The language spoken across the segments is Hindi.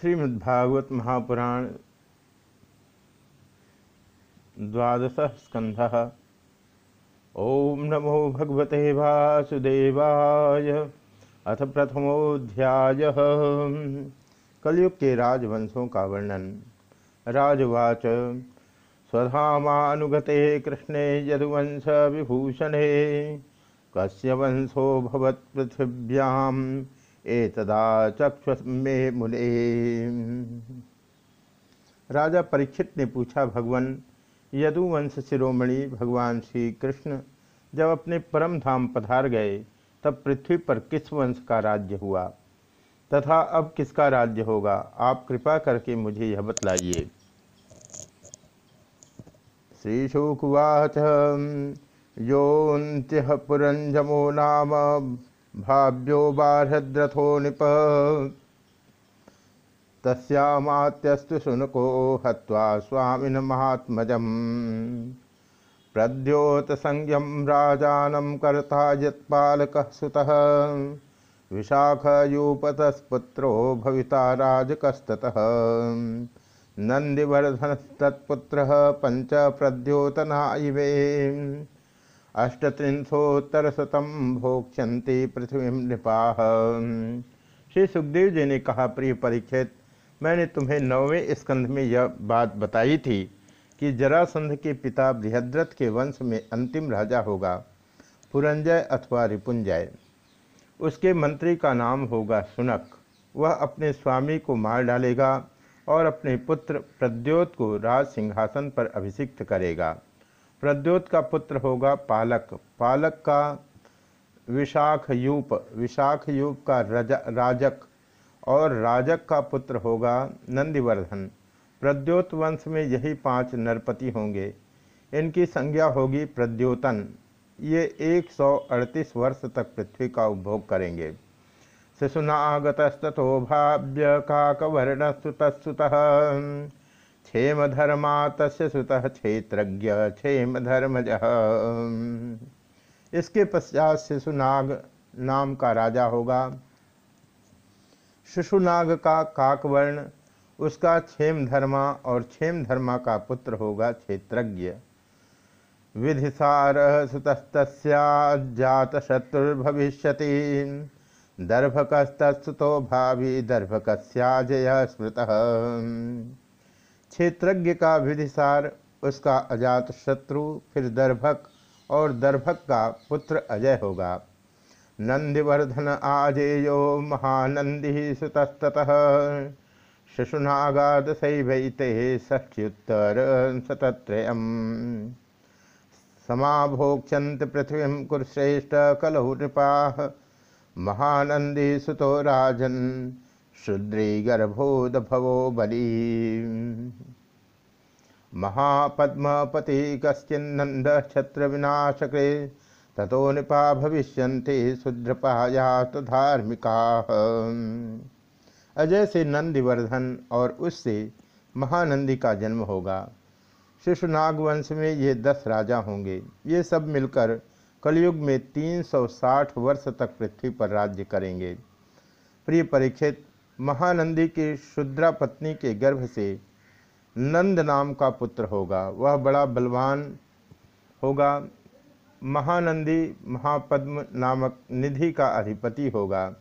श्रीमद्भागवत महापुराण द्वादश स्कंध ओम नमो भगवते वासुदेवाय। अथ प्रथमोध्याय कलयुग के राजवंशों का वर्णन। राजवाच। स्वधामानुगते कृष्णे यदुवंश विभूषणे। कस्य वंशो भवत् एतदा चक्ष मे मुने। राजा परीक्षित ने पूछा, भगवान, यदुवंश शिरोमणि, भगवान श्री कृष्ण जब अपने परम धाम पधार गए, तब पृथ्वी पर किस वंश का राज्य हुआ? तथा अब किसका राज्य होगा? आप कृपा करके मुझे यह बतलाइए। श्रीशुकुवाच योन्त्य पुरंजमो नाम। भाव्यो बारहद्रथो निप। तस्यामात्यस्तु शुनको हत्वा स्वामिन महात्मजम्। प्रद्योत संज्ञम राजानं कर्ता यत्पालकः सुतः। विशाखयूपतस्पुत्रो भविता राजकस्ततः। पञ्च प्रद्योतना इवे। अष्टत्रिंशोत्तरशतम भोक्ष्यंती पृथ्वी नृपा। श्री सुखदेव जी ने कहा, प्रिय परीक्षित, मैंने तुम्हें नौवें स्कंध में यह बात बताई थी कि जरासंध के पिता बृहद्रथ के वंश में अंतिम राजा होगा, पुरंजय अथवा रिपुंजय। उसके मंत्री का नाम होगा सुनक। वह अपने स्वामी को मार डालेगा और अपने पुत्र प्रद्योत को राज सिंहासन पर अभिषिक्त करेगा। प्रद्योत का पुत्र होगा पालक। पालक का विशाख यूप विशाख यूप का राजक और राजक का पुत्र होगा नंदिवर्धन। प्रद्योत वंश में यही पाँच नरपति होंगे। इनकी संज्ञा होगी प्रद्योतन। ये 138 वर्ष तक पृथ्वी का उपभोग करेंगे। शिशुनागतस्तो भाव्य काकवर्ण सुतसुत क्षेम धर्मा तस् सुत क्षेत्रज्ञ क्षेम धर्मज इसके पश्चात शिशुनाग नाम का राजा होगा। शिशुनाग का काकवर्ण, उसका क्षेम धर्मा और क्षेम धर्मा का पुत्र होगा क्षेत्रज्ञ। विधिसार सुतस्तजात शत्रुर्भविष्यति दर्भकस्तुतो भावी दर्भकस्याजय स्मृत। क्षेत्रज्ञ का विधिसार, उसका अजात शत्रु, फिर दर्भक, और दर्भक का पुत्र अजय होगा। नंदिवर्धन आजेयो महानंदी सुतस्तः शिशुनागाद शैवैते षष्ठ्युत्तर शतत्रयम् समाभोक्षन्त पृथ्वी कुरुश्रेष्ठ कलहु नृपा महानंदी सुतो राजन्। शुद्री गर्भोद भवो बली। महापद्मपति कश्चिन्नंद छत्र विनाशके ततो नृपा भविष्य शुद्रपायात धार्मिका। अजय से नंदिवर्धन और उससे महानंदी का जन्म होगा। शिशुनाग वंश में ये दस राजा होंगे। ये सब मिलकर कलयुग में 360 वर्ष तक पृथ्वी पर राज्य करेंगे। प्रिय परीक्षित महानंदी की शुद्रा पत्नी के गर्भ से नंद नाम का पुत्र होगा। वह बड़ा बलवान होगा। महानंदी महापद्म नामक निधि का अधिपति होगा।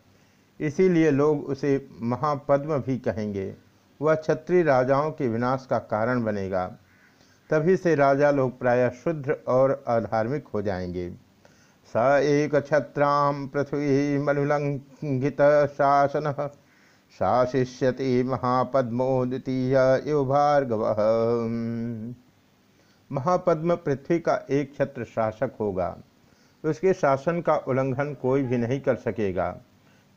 इसीलिए लोग उसे महापद्म भी कहेंगे। वह क्षत्रिय राजाओं के विनाश का कारण बनेगा। तभी से राजा लोग प्रायः शुद्ध और अधार्मिक हो जाएँगे। स एक छत्राम पृथ्वी मनुलंघित शासन शासिष्यति महापद्मो द्वितीय इव भार्गव। महापद्म पृथ्वी का एक छत्र शासक होगा। उसके शासन का उल्लंघन कोई भी नहीं कर सकेगा।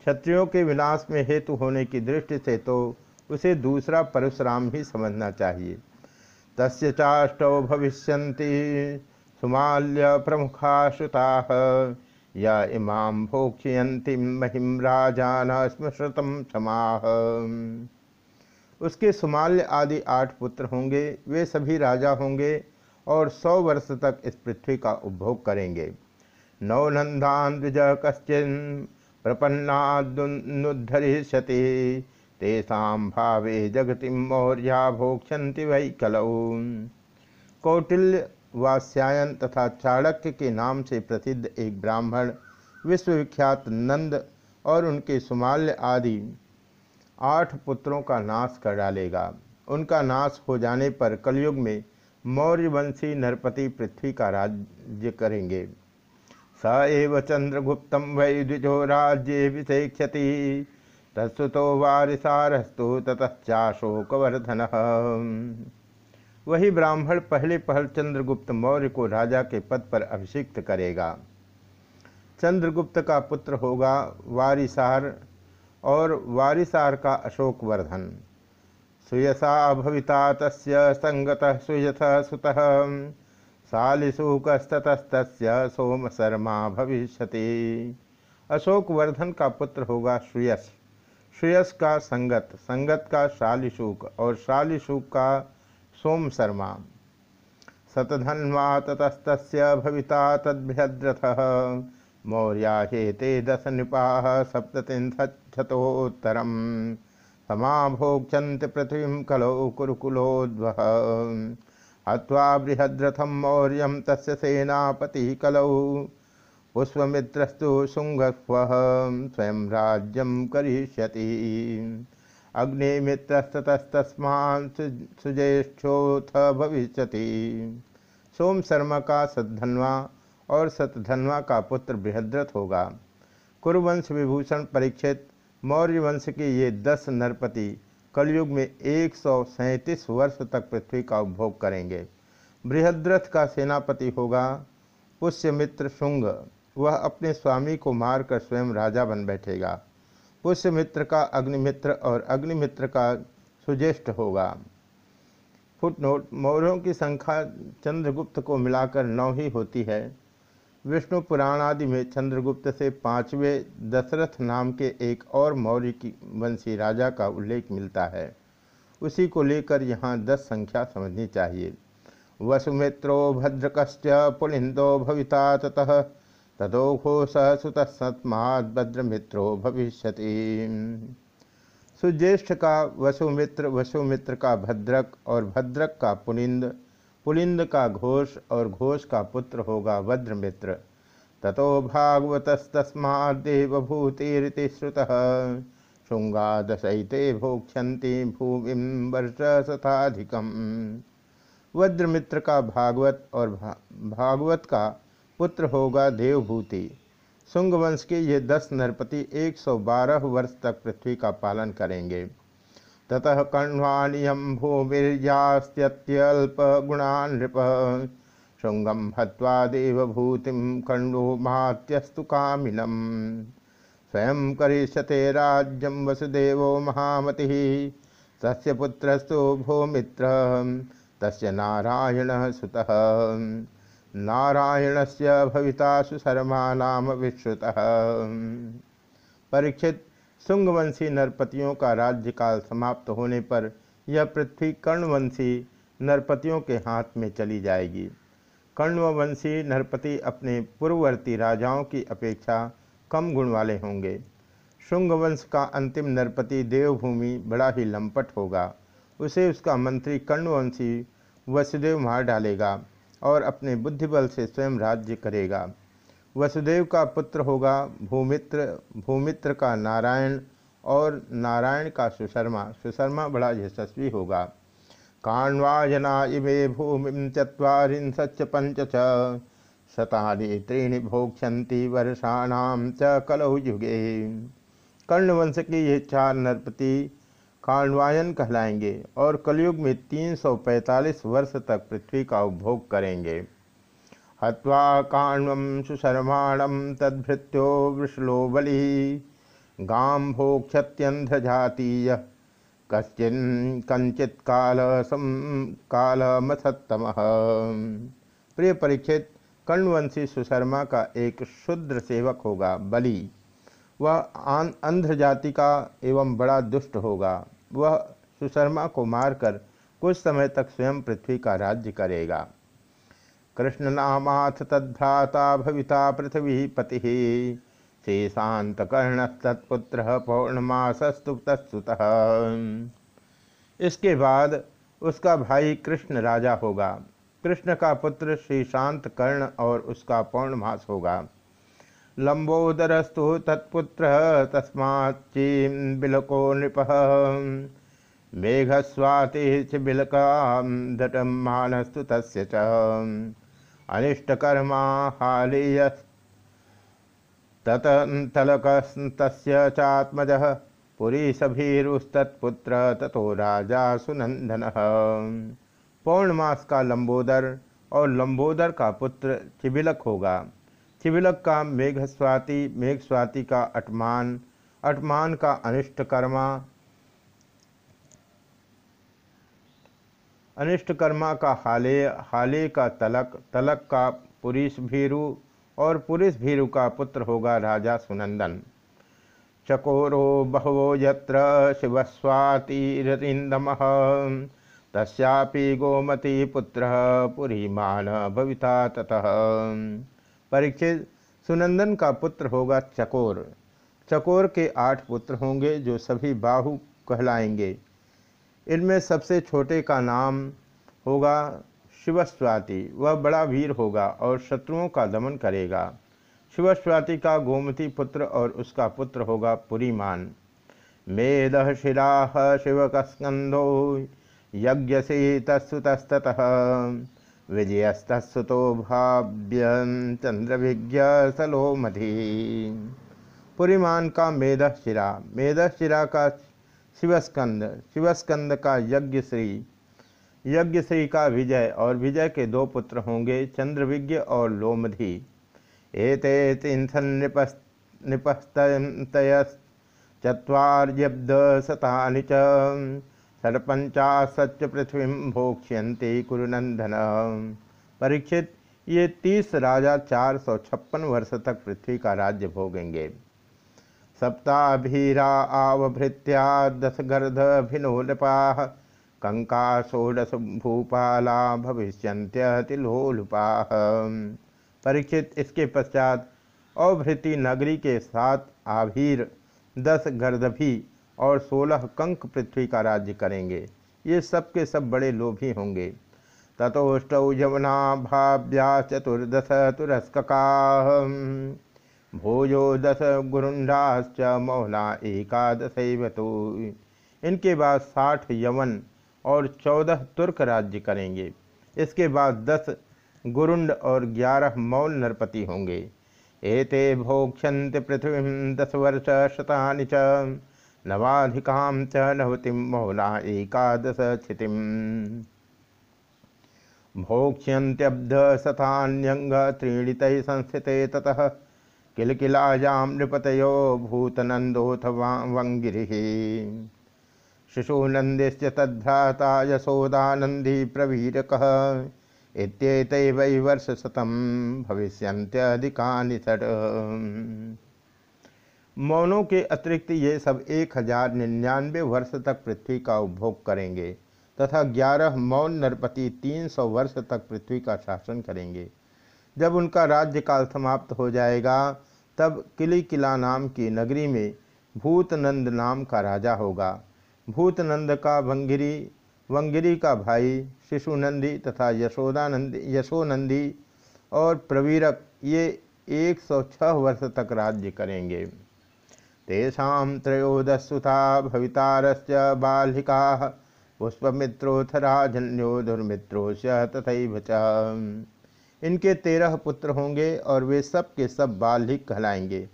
क्षत्रियों के विनाश में हेतु होने की दृष्टि से तो उसे दूसरा परशुराम ही समझना चाहिए। तस्य चाष्टौ भविष्यन्ति सुमाल्य प्रमुखा श्रुता या इमाम भोक्षयंती महिम राजान स्मृतम समाह उसके सुमाल्य आदि आठ पुत्र होंगे, वे सभी राजा होंगे और सौ वर्ष तक इस पृथ्वी का उपभोग करेंगे। नवनंदान द्विज कश्चिन प्रपन्नादुद्धरिष्यति तेषा भावे जगति मौर्या भोक्षंति वै कलौ। कौटिल्य वास्यायन तथा चाणक्य के नाम से प्रसिद्ध एक ब्राह्मण, विश्वविख्यात नंद और उनके सुमाल्य आदि आठ पुत्रों का नाश कर डालेगा। उनका नाश हो जाने पर कलयुग में मौर्यवंशी नरपति पृथ्वी का राज्य करेंगे। स एव चंद्रगुप्त वै द्विजो राज्य विषेक्षति तत्सुतो वारिसारस्तु ततश्चाशोकवर्धन। वही ब्राह्मण पहले पहल चंद्रगुप्त मौर्य को राजा के पद पर अभिषिक्त करेगा। चंद्रगुप्त का पुत्र होगा वारिसार और वारिसार का अशोक वर्धन सुयसा भविता तस् संगत सुयस सुत। शालिशुकस्तस्त सोम शर्मा भविष्य अशोक वर्धन का पुत्र होगा श्रेयस श्रेयस का संगत। संगत का शालिशुक और शालिशुक का सोम शर्मा। शतधन्वा ततस्त भविता तद्भ्यद्रथ मौर्या हेते दश नृपा सप्ततिशतोत्तरम समाभोक्षन्ति पृथ्वी कलौ कुरुकुलोद्व हवा बृहद्रथम मौर्य तस्य सेनापति कलौ। पुष्पमित्रस्तु शुंगस्व स्वयं राज्यम करिष्यति। अग्निमित्रस्ततस्तस्मान् सुज्येष्ठोऽथ भविष्यति। सोम शर्मा का सद्धन्वा और सतधनवा का पुत्र बृहद्रथ होगा। कुरुवंश विभूषण परीक्षित मौर्य वंश के ये दस नरपति कलयुग में एक सौ सैंतीस वर्ष तक पृथ्वी का उपभोग करेंगे। बृहद्रथ का सेनापति होगा पुष्यमित्र शुंग। वह अपने स्वामी को मारकर स्वयं राजा बन बैठेगा। पुष्यमित्र का अग्निमित्र और अग्निमित्र का सुज्येष्ठ होगा। फुटनोट, मौर्यों की संख्या चंद्रगुप्त को मिलाकर नौ ही होती है। विष्णु पुराण आदि में चंद्रगुप्त से पाँचवें दशरथ नाम के एक और मौर्य की वंशी राजा का उल्लेख मिलता है। उसी को लेकर यहाँ दस संख्या समझनी चाहिए। वसुमित्रो भद्रक पुलिंदो भविता ततः तदोघोष सुतस्मात् भद्रमित्रो भविष्य सुज्येष्ठ का वसुमित्र वसुमित्र का भद्रक और भद्रक का पुनिंद पुलिंद का घोष और घोष का पुत्र होगा वज्रमित्र ततो भागवतस्तस्मादेवभूतिरिति श्रुत। शुंगादशते भोक्षन्ति भूमि वर्ष शताधिकम। वज्रमित्र का भागवत और भागवत का पुत्र होगा देवभूति। शुंगवंश के ये दस नरपति 112 वर्ष तक पृथ्वी का पालन करेंगे। ततः कण्वानियम भूमिर्यास्त्यल्पगुणा नृप। शुंगम हवा देवभूति कण्डो मात्यस्तु कामिनम। स्वयं करिष्यते राज्यम वसुदेव महामति। तस्य पुत्रस्तु भूमित्र, तस्य नारायण सुतः। नारायणस्य भविता सुशर्मा नाम विश्रुतः। परीक्षित शुंगवंशी नरपतियों का राज्यकाल समाप्त होने पर यह पृथ्वी कर्णवंशी नरपतियों के हाथ में चली जाएगी। कर्णवंशी नरपति अपने पूर्ववर्ती राजाओं की अपेक्षा कम गुण वाले होंगे। शुंगवंश का अंतिम नरपति देवभूमि बड़ा ही लंपट होगा। उसे उसका मंत्री कर्णवंशी वसुदेव मार डालेगा। और अपने बुद्धिबल से स्वयं राज्य करेगा। वसुदेव का पुत्र होगा भूमित्र भूमित्र का नारायण और नारायण का सुशर्मा। सुशर्मा बड़ा यशस्वी होगा। काण्वाजना इमे भूमि चुरीश पंच शतानि त्रीणि भोक्षंती वर्षाणाम च युगे। कर्णवंश की ये चार नरपति काण्वायन कहलाएँगे और कलयुग में 345 वर्ष तक पृथ्वी का उपभोग करेंगे। हवा काण्वं सुशर्माणं तद्भृत्यो वृषलो बलि, गां भोक्षत्यन्ध्रजातीय कश्चिन् कंचित काल सम कालमसत्तम। प्रिय परीक्षित कर्णवंशी सुशर्मा का एक शुद्र सेवक होगा, बलि। वह अंध्र जाति का एवं बड़ा दुष्ट होगा। वह सुशर्मा को मारकर कुछ समय तक स्वयं पृथ्वी का राज्य करेगा। कृष्णनामाथ तद्भ्राता भविता पृथ्वी पति। शेषांतकर्णस्तत्पुत्र पौर्णमासस्तु तत्सुतः इसके बाद उसका भाई कृष्ण राजा होगा। कृष्ण का पुत्र श्रीशांत कर्ण और उसका पौर्णमास होगा। लंबोदरस्तु तत्पुत्र बिलको नृप। मेघस्वाति बिलकाधटम मानस्तु तस्य च। अनिष्टकर्मा हालीय ततलकस्तस्य चात्मजः। पुरीसभीरुस्तत्पुत्र ततो राजा सुनंदन पौर्णमास का लंबोदर और लंबोदर का पुत्र चिबिलक होगा। चिबिलक का मेघस्वाति मेघस्वाति का अटमान अटमान का अनिष्टकर्मा अनिष्टकर्मा का हाले हाले का तलक तलक का पुरुष भीरु और पुरुष भीरु का पुत्र होगा राजा सुनंदन। चकोरो बहवो यत्र शिवस्वातिरतिन्दम तस्यापि गोमती पुत्र पुरीमान भविता ततः। परीक्षित सुनंदन का पुत्र होगा चकोर। चकोर के आठ पुत्र होंगे जो सभी बाहु कहलाएँगे। इनमें सबसे छोटे का नाम होगा शिवस्वाति। वह बड़ा वीर होगा और शत्रुओं का दमन करेगा। शिवस्वाति का गोमती पुत्र और उसका पुत्र होगा पुरीमान। मेद शिरा शिवकस्कंदो यज्ञ से तस्तुतस्त विजयस्तुतो भाव्य चंद्रभिज्ञ सलोमधि पुरीमान का मेद शिरा मेद शिरा का शिवस्कंद। शिवस्कंद का यज्ञ श्री यज्ञ श्री का विजय और विजय के दो पुत्र होंगे चंद्रविज्ञ और लोमधि। एते तिंथन निपस्तयश्चत्वार्यब्दशतानि च। षड्पंचाशच्च पृथ्वी भोक्ष्यन्ति कुरुनंदन परीक्षित, ये तीस राजा चार सौ छप्पन वर्ष तक पृथ्वी का राज्य भोगेंगे। सप्ताभीरा आवभृत्या दशगर्धभिनोलपा कंका षोडश भूपाला भविष्यंत्यतिलोलुपा परीक्षित, इसके पश्चात अवभृति नगरी के सात आभीर दस गर्दभी और सोलह कंक पृथ्वी का राज्य करेंगे। ये सब के सब बड़े लोभी होंगे। तथोष्ट यमुना भाव्या चतुर्दश तुरस्कका। भोजो दश गुरुंडाश्च मौला एकादश तो। इनके बाद साठ यमन और चौदह तुर्क राज्य करेंगे। इसके बाद दस गुरुंड और ग्यारह मौल नरपति होंगे। एते भोक्षंत पृथ्वी दस वर्ष शता च। नवाधिकां च नवतिम मौला एकादश क्षितिम भोक्ष्यंत्यब्ध शतान्यंग त्रीणित संस्थिते ततः किलकिलायां नृपतयो भूतनंदोथ वंगिरी शिशुनंदिश्च तद्भ्राता यशोदानंदी प्रवीरक इत्येत वै वर्ष शतम भविष्यंत्यधिकानि षट मौनों के अतिरिक्त ये सब एक हज़ार निन्यानवे वर्ष तक पृथ्वी का उपभोग करेंगे, तथा ग्यारह मौन नरपति तीन सौ वर्ष तक पृथ्वी का शासन करेंगे। जब उनका राज्यकाल समाप्त हो जाएगा, तब किली किला नाम की नगरी में भूतनंद नाम का राजा होगा। भूतनंद का वंगिरी वंगिरी का भाई, शिशुनंदी तथा यशोदानंदी, यशोनंदी और प्रवीरक ये 106 वर्ष तक राज्य करेंगे। त्रयोदशुता भवितारश्च बालिका। पुष्पमित्रोथ राजन्यो दुर्मित्रोश तथा इनके तेरह पुत्र होंगे और वे सब के सब बालिक कहलाएँगे।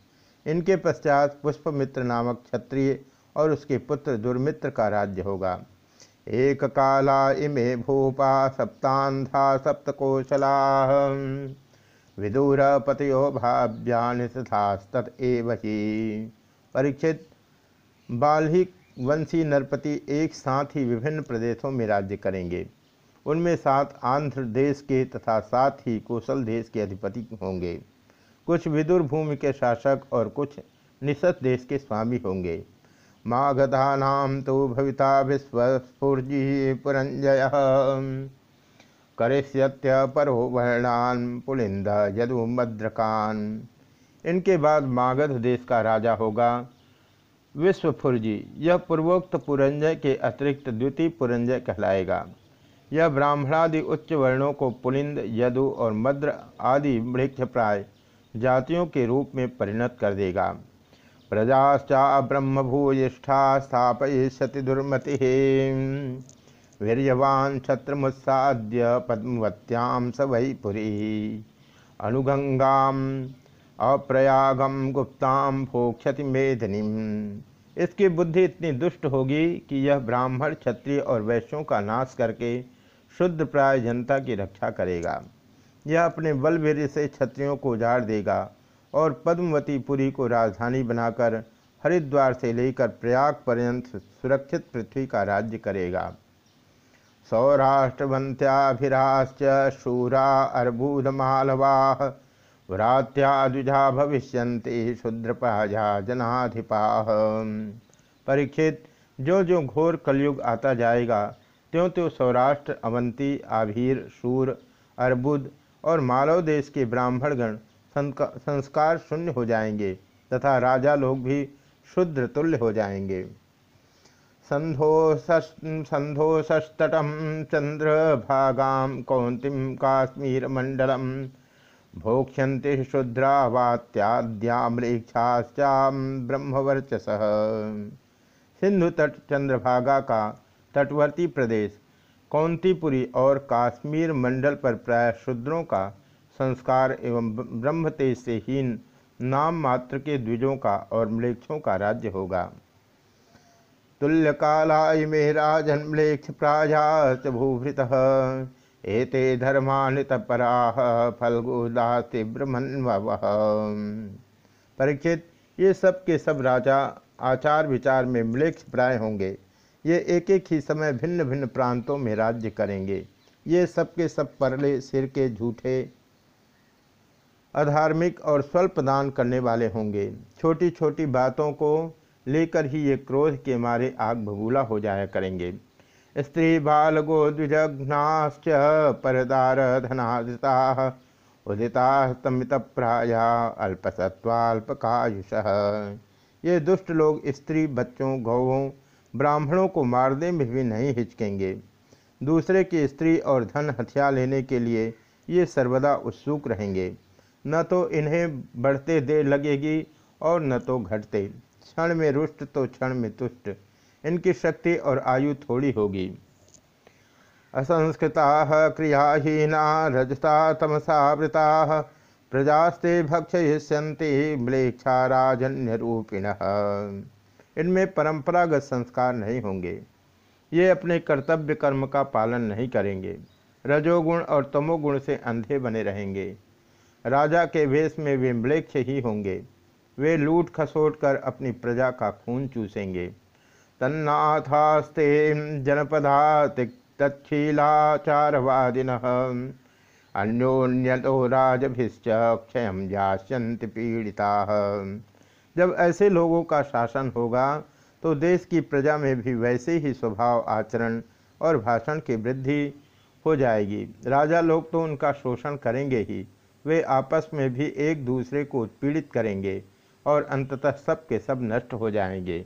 इनके पश्चात पुष्पमित्र नामक क्षत्रिय और उसके पुत्र दुर्मित्र का राज्य होगा। एक काला इमे भूपा सप्तांधा सप्तकोशला। विदुर पतयो भाव्यानिष्ठास्तत ही। परीक्षित बाल्हिक वंशी नरपति एक साथ ही विभिन्न प्रदेशों में राज्य करेंगे। उनमें सात आंध्र देश के तथा सात ही कौशल देश के अधिपति होंगे। कुछ विदुर भूमि के शासक और कुछ निषद देश के स्वामी होंगे। माघधानां तो भविता विस्फुर्जि पुरंजय। करिष्यत्य परो वर्णान पुलिंद यदुमद्रकान। इनके बाद मागध देश का राजा होगा। विश्वफुरजी यह पूर्वोक्त पुरंजय के अतिरिक्त द्वितीय पुरंजय कहलाएगा। यह ब्राह्मणादि उच्च वर्णों को पुलिंद, यदु और मद्र आदि प्राय जातियों के रूप में परिणत कर देगा। प्रजाश्चा ब्रह्म भूयिष्ठा स्थापयति दुर्मति। वीरवान छत्रमुत्साद्य पद्मवत्याम स वही पुरी। अनुगंगाम अप्रयागम गुप्ताम भोक्षति मेधनी इसकी बुद्धि इतनी दुष्ट होगी कि यह ब्राह्मण, क्षत्रिय और वैश्यों का नाश करके शुद्ध प्राय जनता की रक्षा करेगा। यह अपने बलवीर से क्षत्रियों को उजाड़ देगा और पद्मवतीपुरी को राजधानी बनाकर हरिद्वार से लेकर प्रयाग पर्यंत सुरक्षित पृथ्वी का राज्य करेगा। सौराष्ट्रवंत्याभिराश्च शूरा अर्बूदमालवाः व्रात्याद्विजा भविष्य शुद्रपाजा जनाधिपा। परीक्षित जो जो घोर कलयुग आता जाएगा त्यों त्यों सौराष्ट्र, अवंती, आभीर शूर अर्बुद और मालव देश के ब्राह्मणगण संस्कार शून्य हो जाएँगे, तथा राजा लोग भी शुद्र तुल्य हो जाएँगे। संधोषस्तटम चंद्र भागाम कौंतिम काश्मीर मंडलम भोक्ष्यंते शुद्रावात्याद्याम्रेक्षाश्चाम ब्रह्मवर्चस। सिंधु तट चंद्रभागा का तटवर्ती प्रदेश कौंतीपुरी और काश्मीर मंडल पर प्राय शूद्रों का संस्कार एवं ब्रह्म तेज से हीन नाम मात्र के द्विजों का और मलेक्षों का राज्य होगा। तुल्यकालाय मे राजन मलेक्ष प्राजात भूभृत एते धर्मान्वितपरा फलगुदास्ति ब्रह्मण्व परीक्षित, ये सब के सब राजा आचार विचार में मलेक्ष प्राय होंगे। ये एक एक ही समय भिन्न भिन्न प्रांतों में राज्य करेंगे। ये सब के सब परले सिर के झूठे अधार्मिक और स्वल्प दान करने वाले होंगे। छोटी छोटी बातों को लेकर ही ये क्रोध के मारे आग भगूला हो जाया करेंगे। स्त्री बाल गो द्विजघ्नाश्च परदार धनादिता उदिता तमित प्राया अल्पसत्वाल्पकायुष ये दुष्ट लोग स्त्री बच्चों, गौवों, ब्राह्मणों को मारने में भी नहीं हिचकेंगे। दूसरे की स्त्री और धन हथियार लेने के लिए ये सर्वदा उत्सुक रहेंगे। न तो इन्हें बढ़ते देर लगेगी और न तो घटते। क्षण में रुष्ट तो क्षण में तुष्ट। इनकी शक्ति और आयु थोड़ी होगी। असंस्कृता क्रियाहीना रजता तमसावृता प्रजास्ते भक्षयिष्यंति म्लेच्छा राजन्य रूपिण इनमें परंपरागत संस्कार नहीं होंगे। ये अपने कर्तव्य कर्म का पालन नहीं करेंगे। रजोगुण और तमोगुण से अंधे बने रहेंगे। राजा के वेश में वे म्लेक्ष ही होंगे। वे लूट खसोट कर अपनी प्रजा का खून चूसेंगे। तन्नाथास्ते जनपदा तच्छीलाचारवादिन अन्योन्यतो राजभिश्च क्षय जास्यन्ति पीड़िता। जब ऐसे लोगों का शासन होगा तो देश की प्रजा में भी वैसे ही स्वभाव, आचरण और भाषण की वृद्धि हो जाएगी। राजा लोग तो उनका शोषण करेंगे ही। वे आपस में भी एक दूसरे को उत्पीड़ित करेंगे और अंततः सब के सब नष्ट हो जाएँगे।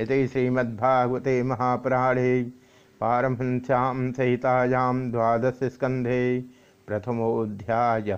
इति श्रीमद्भागवते महापुराणे पारमहंस्यां सहितायां द्वादश स्कंधे प्रथमोध्याय